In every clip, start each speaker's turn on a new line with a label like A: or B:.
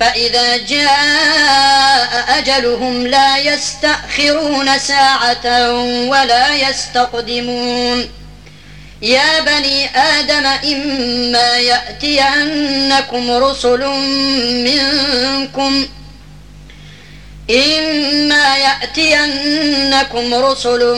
A: فإذا جاء أجلهم لا يستأخرون ساعة ولا يستقدمون. يا بني آدم إما يأتينكم رسل منكم إما يأتينكم رسل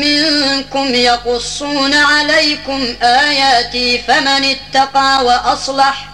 A: منكم يقصون عليكم آياتي فمن اتقى وأصلح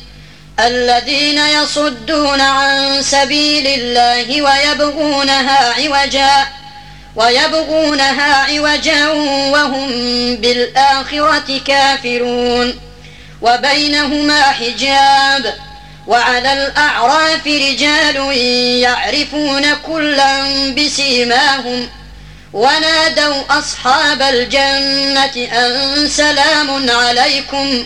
A: الذين يصدون عن سبيل الله ويبغونها عوجا ويبغونها عوجا وهم بالآخرة كافرون. وبينهما حجاب وعلى الأعراف رجال يعرفون كلا بسيماهم. ونادوا أصحاب الجنة أن سلام عليكم.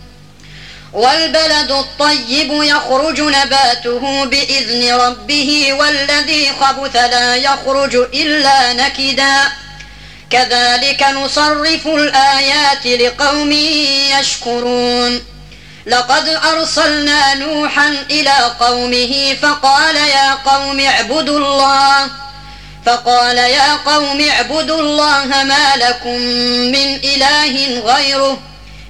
A: والبلد الطيب يخرج نباته بإذن ربه والذي خبث لا يخرج إلا نكدا. كذلك نصرف الآيات لقوم يشكرون. لقد أرسلنا نوحا إلى قومه فقال يا قوم اعبدوا الله فقال يا قوم اعبدوا الله ما لكم من إله غيره.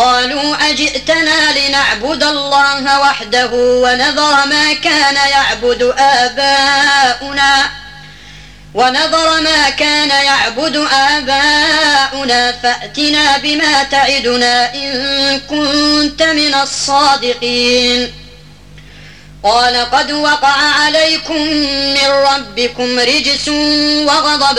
A: قالوا أجئتنا لنعبد الله وحده ونذر ما كان يعبد آباؤنا ونظر ما كان يعبد آباؤنا فأتنا بما تعدنا إن كنت من الصادقين قال قد وقع عليكم من ربكم رجس وغضب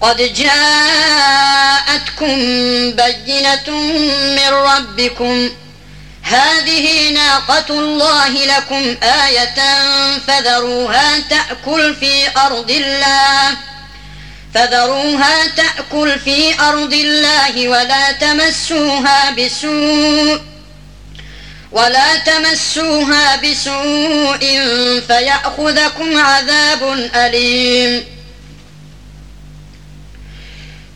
A: قد جاءتكم بينة من ربكم. هذه ناقة الله لكم آية فذروها تأكل في أرض الله. فذروها تأكل في أرض الله ولا تمسوها بسوء ولا تمسوها بسوء فيأخذكم عذاب أليم.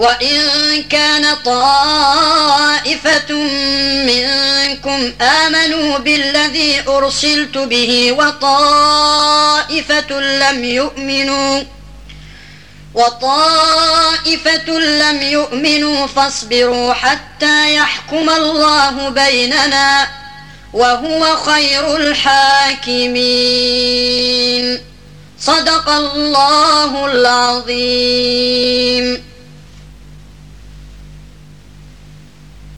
A: وإن كان طائفة منكم آمنوا بالذي أرسلت به وطائفة لم يؤمنوا وطائفة لم يؤمنوا فاصبروا حتى يحكم الله بيننا وهو خير الحاكمين. صدق الله العظيم.